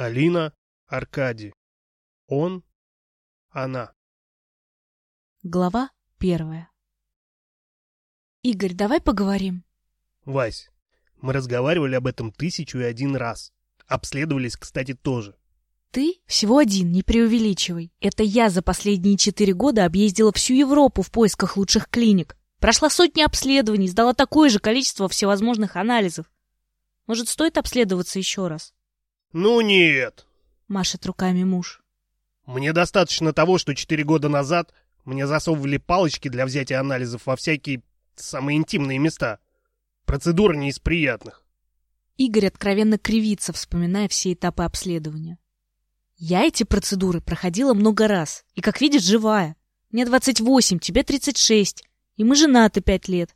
Алина, Аркадий. Он, она. Глава первая. Игорь, давай поговорим. Вась, мы разговаривали об этом тысячу и один раз. Обследовались, кстати, тоже. Ты всего один, не преувеличивай. Это я за последние четыре года объездила всю Европу в поисках лучших клиник. Прошла сотни обследований, сдала такое же количество всевозможных анализов. Может, стоит обследоваться еще раз? Ну нет, Машет руками муж. Мне достаточно того, что четыре года назад мне засовывали палочки для взятия анализов во всякие самые интимные места. Процедура не из приятных. Игорь откровенно кривится, вспоминая все этапы обследования. Я эти процедуры проходила много раз. И, как видишь, живая. Мне 28, тебе 36. И мы женаты пять лет.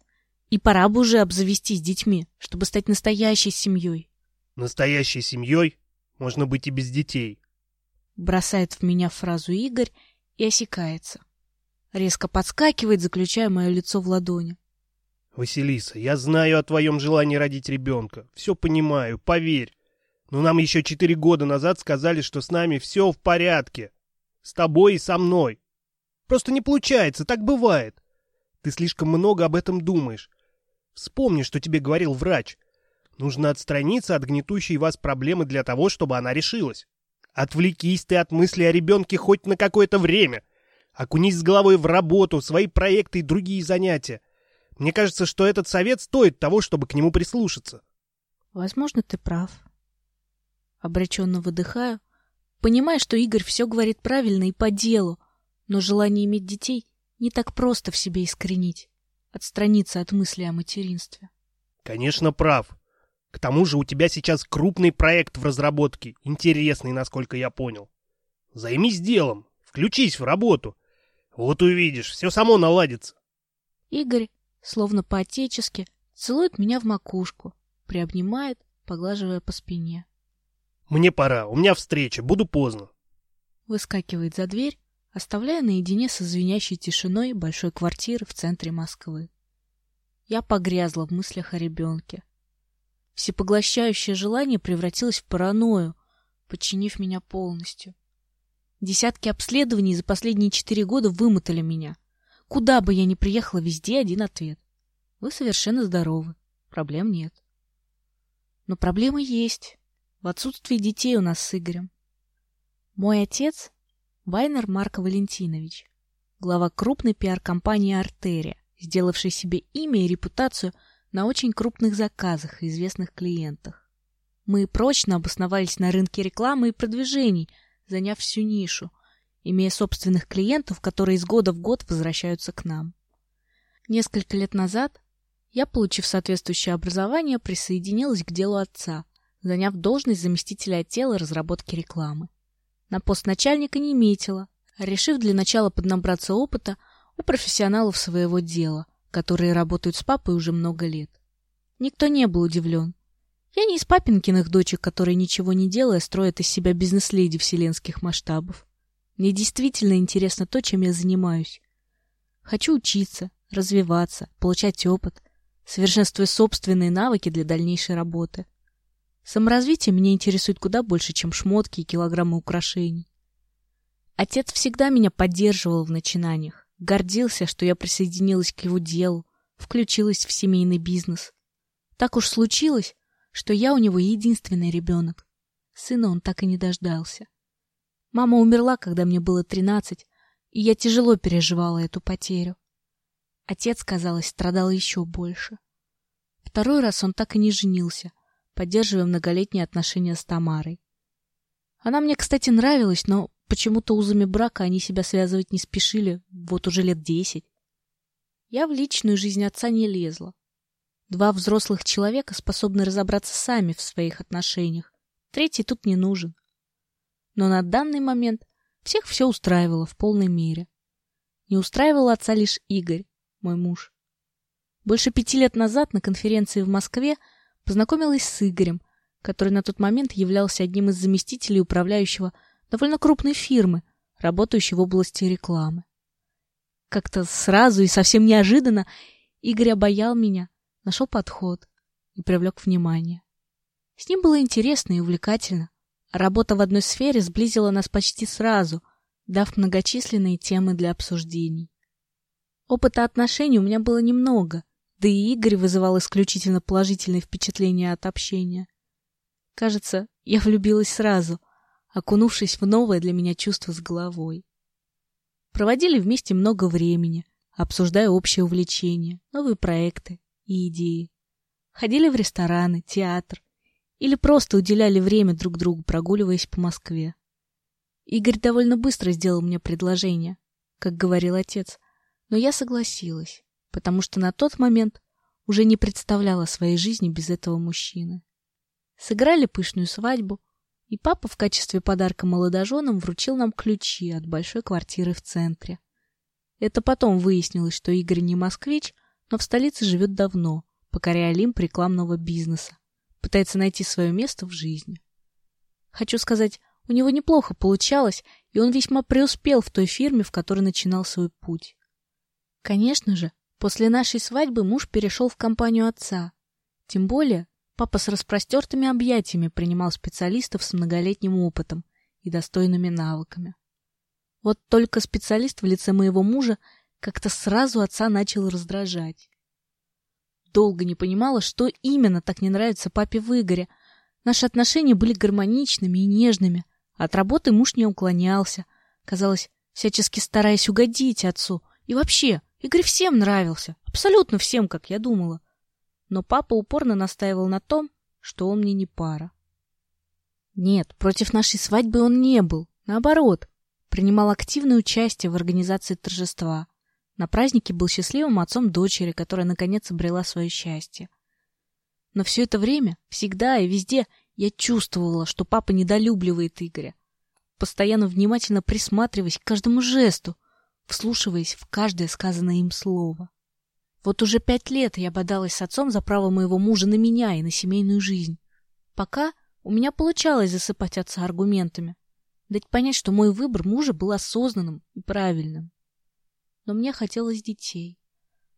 И пора бы уже обзавестись детьми, чтобы стать настоящей семьей. Настоящей семьей можно быть и без детей. Бросает в меня фразу Игорь и осекается. Резко подскакивает, заключая мое лицо в ладони. Василиса, я знаю о твоем желании родить ребенка. Все понимаю, поверь. Но нам еще четыре года назад сказали, что с нами все в порядке. С тобой и со мной. Просто не получается, так бывает. Ты слишком много об этом думаешь. Вспомни, что тебе говорил врач. Нужно отстраниться от гнетущей вас проблемы для того, чтобы она решилась. Отвлекись ты от мысли о ребенке хоть на какое-то время. Окунись с головой в работу, свои проекты и другие занятия. Мне кажется, что этот совет стоит того, чтобы к нему прислушаться. Возможно, ты прав. Обреченно выдыхаю, понимая, что Игорь все говорит правильно и по делу, но желание иметь детей не так просто в себе искоренить, отстраниться от мысли о материнстве. Конечно, прав. К тому же у тебя сейчас крупный проект в разработке, интересный, насколько я понял. Займись делом, включись в работу. Вот увидишь, все само наладится. Игорь, словно по-отечески, целует меня в макушку, приобнимает, поглаживая по спине. Мне пора, у меня встреча, буду поздно. Выскакивает за дверь, оставляя наедине со звенящей тишиной большой квартиры в центре Москвы. Я погрязла в мыслях о ребенке. Всепоглощающее желание превратилось в паранойю, подчинив меня полностью. Десятки обследований за последние четыре года вымотали меня. Куда бы я ни приехала, везде один ответ. Вы совершенно здоровы. Проблем нет. Но проблемы есть. В отсутствии детей у нас с Игорем. Мой отец — Вайнер Марко Валентинович, глава крупной пиар-компании «Артерия», сделавший себе имя и репутацию на очень крупных заказах и известных клиентах. Мы прочно обосновались на рынке рекламы и продвижений, заняв всю нишу, имея собственных клиентов, которые из года в год возвращаются к нам. Несколько лет назад я, получив соответствующее образование, присоединилась к делу отца, заняв должность заместителя отдела разработки рекламы. На пост начальника не метила, решив для начала поднабраться опыта у профессионалов своего дела, которые работают с папой уже много лет. Никто не был удивлен. Я не из папинкиных дочек, которые ничего не делая строят из себя бизнес-леди вселенских масштабов. Мне действительно интересно то, чем я занимаюсь. Хочу учиться, развиваться, получать опыт, совершенствуя собственные навыки для дальнейшей работы. Саморазвитие меня интересует куда больше, чем шмотки и килограммы украшений. Отец всегда меня поддерживал в начинаниях, гордился, что я присоединилась к его делу, включилась в семейный бизнес. Так уж случилось, что я у него единственный ребенок. Сына он так и не дождался. Мама умерла, когда мне было тринадцать, и я тяжело переживала эту потерю. Отец, казалось, страдал еще больше. Второй раз он так и не женился, поддерживая многолетние отношения с Тамарой. Она мне, кстати, нравилась, но почему-то узами брака они себя связывать не спешили, вот уже лет десять. Я в личную жизнь отца не лезла. Два взрослых человека способны разобраться сами в своих отношениях. Третий тут не нужен но на данный момент всех все устраивало в полной мере. Не устраивал отца лишь Игорь, мой муж. Больше пяти лет назад на конференции в Москве познакомилась с Игорем, который на тот момент являлся одним из заместителей управляющего довольно крупной фирмы, работающей в области рекламы. Как-то сразу и совсем неожиданно Игорь обаял меня, нашел подход и привлек внимание. С ним было интересно и увлекательно Работа в одной сфере сблизила нас почти сразу, дав многочисленные темы для обсуждений. Опыта отношений у меня было немного, да и Игорь вызывал исключительно положительные впечатления от общения. Кажется, я влюбилась сразу, окунувшись в новое для меня чувство с головой. Проводили вместе много времени, обсуждая общие увлечения, новые проекты и идеи. Ходили в рестораны, театр или просто уделяли время друг другу, прогуливаясь по Москве. Игорь довольно быстро сделал мне предложение, как говорил отец, но я согласилась, потому что на тот момент уже не представляла своей жизни без этого мужчины. Сыграли пышную свадьбу, и папа в качестве подарка молодоженам вручил нам ключи от большой квартиры в центре. Это потом выяснилось, что Игорь не москвич, но в столице живет давно, покоряя лимб рекламного бизнеса, пытается найти свое место в жизни. Хочу сказать, у него неплохо получалось, и он весьма преуспел в той фирме, в которой начинал свой путь. Конечно же, после нашей свадьбы муж перешел в компанию отца. Тем более, папа с распростертыми объятиями принимал специалистов с многолетним опытом и достойными навыками. Вот только специалист в лице моего мужа как-то сразу отца начал раздражать. Долго не понимала, что именно так не нравится папе в Игоре. Наши отношения были гармоничными и нежными. От работы муж не уклонялся, казалось, всячески стараясь угодить отцу. И вообще, Игорь всем нравился, абсолютно всем, как я думала. Но папа упорно настаивал на том, что он мне не пара. Нет, против нашей свадьбы он не был. Наоборот, принимал активное участие в организации торжества. На празднике был счастливым отцом дочери, которая наконец обрела свое счастье. Но все это время, всегда и везде, я чувствовала, что папа недолюбливает Игоря, постоянно внимательно присматриваясь к каждому жесту, вслушиваясь в каждое сказанное им слово. Вот уже пять лет я бодалась с отцом за право моего мужа на меня и на семейную жизнь. Пока у меня получалось засыпать отца аргументами, дать понять, что мой выбор мужа был осознанным и правильным. Но мне хотелось детей,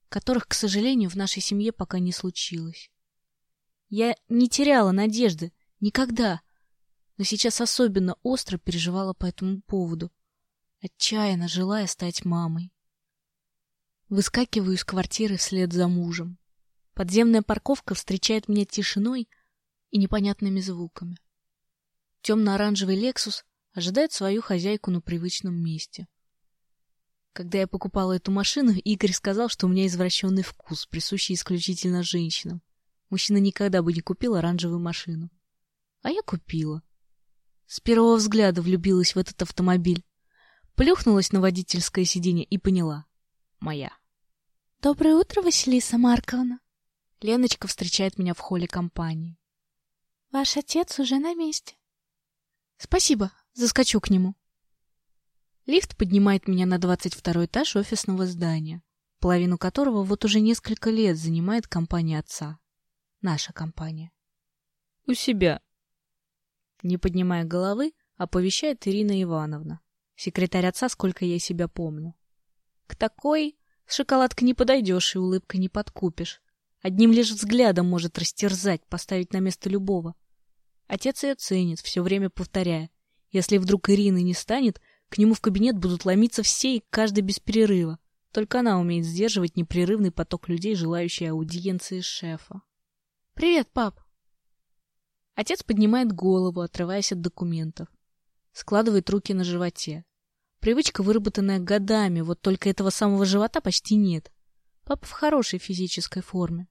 которых, к сожалению, в нашей семье пока не случилось. Я не теряла надежды, никогда, но сейчас особенно остро переживала по этому поводу, отчаянно желая стать мамой. Выскакиваю из квартиры вслед за мужем. Подземная парковка встречает меня тишиной и непонятными звуками. Темно-оранжевый «Лексус» ожидает свою хозяйку на привычном месте. Когда я покупала эту машину, Игорь сказал, что у меня извращенный вкус, присущий исключительно женщинам. Мужчина никогда бы не купил оранжевую машину. А я купила. С первого взгляда влюбилась в этот автомобиль. Плюхнулась на водительское сиденье и поняла. Моя. «Доброе утро, Василиса Марковна!» Леночка встречает меня в холле компании. «Ваш отец уже на месте». «Спасибо, Заскочу к нему. Лифт поднимает меня на двадцать второй этаж офисного здания, половину которого вот уже несколько лет занимает компания отца. Наша компания. У себя. Не поднимая головы, оповещает Ирина Ивановна, секретарь отца, сколько я себя помню. К такой с шоколадкой не подойдешь и улыбкой не подкупишь. Одним лишь взглядом может растерзать, поставить на место любого. Отец ее ценит, все время повторяя. Если вдруг Ирины не станет, к нему в кабинет будут ломиться все и каждый без перерыва. Только она умеет сдерживать непрерывный поток людей, желающих аудиенции шефа. «Привет, пап!» Отец поднимает голову, отрываясь от документов. Складывает руки на животе. Привычка, выработанная годами, вот только этого самого живота почти нет. Папа в хорошей физической форме.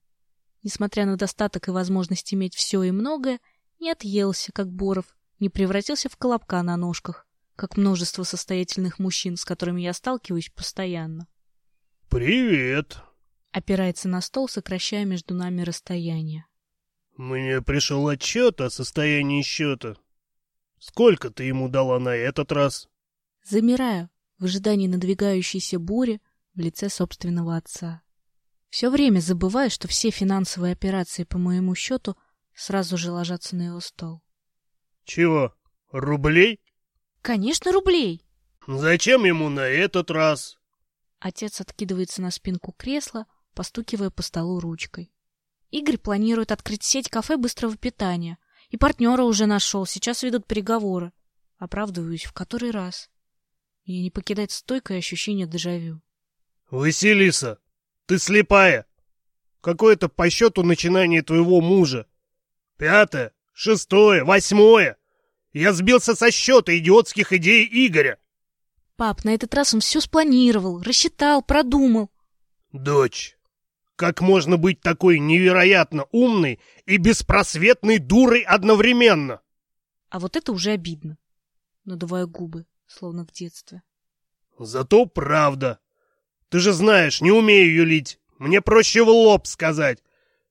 Несмотря на достаток и возможность иметь все и многое, не отъелся, как Боров, не превратился в колобка на ножках, как множество состоятельных мужчин, с которыми я сталкиваюсь постоянно. «Привет!» Опирается на стол, сокращая между нами расстояние. «Мне пришел отчет о состоянии счета. Сколько ты ему дала на этот раз?» Замираю в ожидании надвигающейся бури в лице собственного отца. Все время забываю, что все финансовые операции по моему счету сразу же ложатся на его стол. Чего? Рублей? Конечно, рублей. Зачем ему на этот раз? Отец откидывается на спинку кресла, постукивая по столу ручкой. Игорь планирует открыть сеть кафе быстрого питания И партнера уже нашел, сейчас ведут переговоры. Оправдываюсь в который раз. Меня не покидает стойкое ощущение дежавю. Василиса, ты слепая. Какое-то по счету начинание твоего мужа. Пятое, шестое, восьмое. Я сбился со счета идиотских идей Игоря. Пап, на этот раз он все спланировал, рассчитал, продумал. Дочь, как можно быть такой невероятно умной и беспросветной дурой одновременно? А вот это уже обидно. Надуваю губы, словно в детстве. Зато правда. Ты же знаешь, не умею юлить. Мне проще в лоб сказать.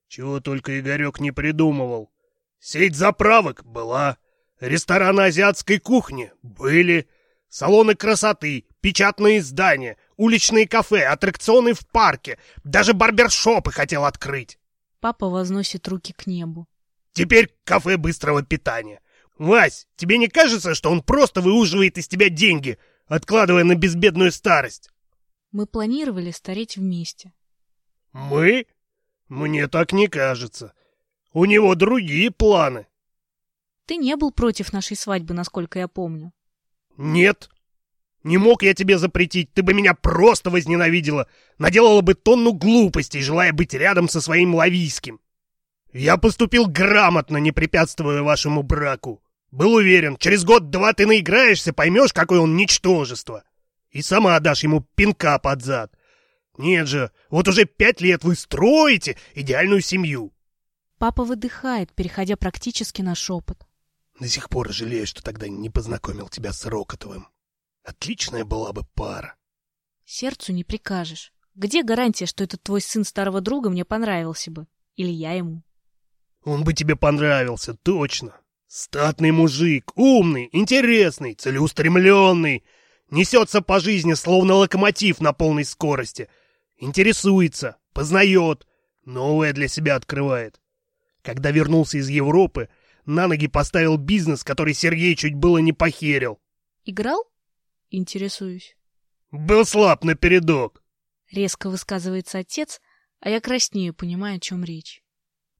Чего только Игорек не придумывал. Сеть заправок была. Рестораны азиатской кухни были. Салоны красоты, печатные издания, уличные кафе, аттракционы в парке. Даже барбершопы хотел открыть. Папа возносит руки к небу. Теперь кафе быстрого питания. Вась, тебе не кажется, что он просто выуживает из тебя деньги, откладывая на безбедную старость? Мы планировали стареть вместе. Мы? Мне так не кажется. У него другие планы. Ты не был против нашей свадьбы, насколько я помню. Нет. Не мог я тебе запретить, ты бы меня просто возненавидела, наделала бы тонну глупостей, желая быть рядом со своим Лавийским. Я поступил грамотно, не препятствуя вашему браку. Был уверен, через год-два ты наиграешься, поймешь, какое он ничтожество. И сама дашь ему пинка под зад. Нет же, вот уже пять лет вы строите идеальную семью. Папа выдыхает, переходя практически на шепот. До сих пор жалею, что тогда не познакомил тебя с Рокотовым. Отличная была бы пара. Сердцу не прикажешь. Где гарантия, что этот твой сын старого друга мне понравился бы? Или я ему? Он бы тебе понравился, точно. Статный мужик, умный, интересный, целеустремленный. Несется по жизни, словно локомотив на полной скорости. Интересуется, познает, новое для себя открывает. Когда вернулся из Европы, на ноги поставил бизнес, который Сергей чуть было не похерил. Играл? Интересуюсь. Был слаб напередок. Резко высказывается отец, а я краснею, понимая, о чем речь.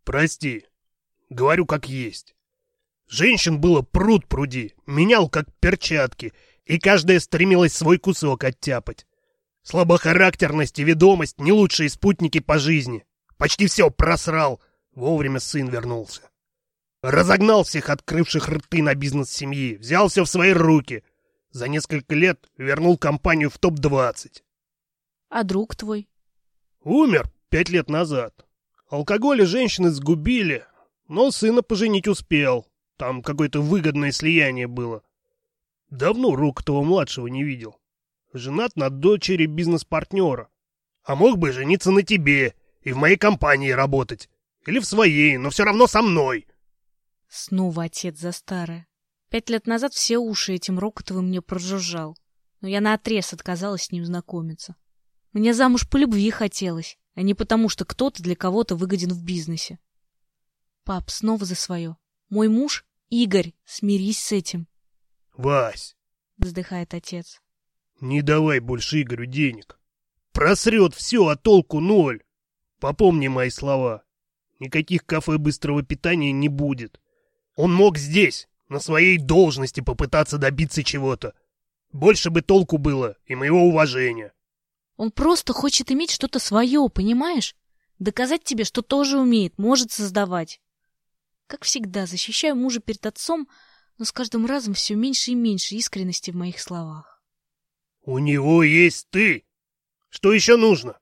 Прости. Говорю как есть. Женщин было пруд пруди, менял как перчатки, и каждая стремилась свой кусок оттяпать. Слабохарактерность и ведомость — не лучшие спутники по жизни. Почти все просрал. Вовремя сын вернулся. Разогнал всех открывших рты на бизнес семьи, взял все в свои руки. За несколько лет вернул компанию в топ-20. А друг твой? Умер пять лет назад. Алкоголь и женщины сгубили, но сына поженить успел. Там какое-то выгодное слияние было. Давно рук того младшего не видел. Женат на дочери бизнес-партнера. А мог бы жениться на тебе и в моей компании работать. Или в своей, но все равно со мной. Снова отец за старое. Пять лет назад все уши этим Рокотовым мне прожужжал. Но я наотрез отказалась с ним знакомиться. Мне замуж по любви хотелось, а не потому, что кто-то для кого-то выгоден в бизнесе. Пап, снова за свое. Мой муж — Игорь, смирись с этим. — Вась! — вздыхает отец. — Не давай больше Игорю денег. Просрет все, а толку ноль. Попомни мои слова. Никаких кафе быстрого питания не будет. Он мог здесь, на своей должности, попытаться добиться чего-то. Больше бы толку было и моего уважения. Он просто хочет иметь что-то свое, понимаешь? Доказать тебе, что тоже умеет, может создавать. Как всегда, защищаю мужа перед отцом, но с каждым разом все меньше и меньше искренности в моих словах. — У него есть ты. Что еще нужно?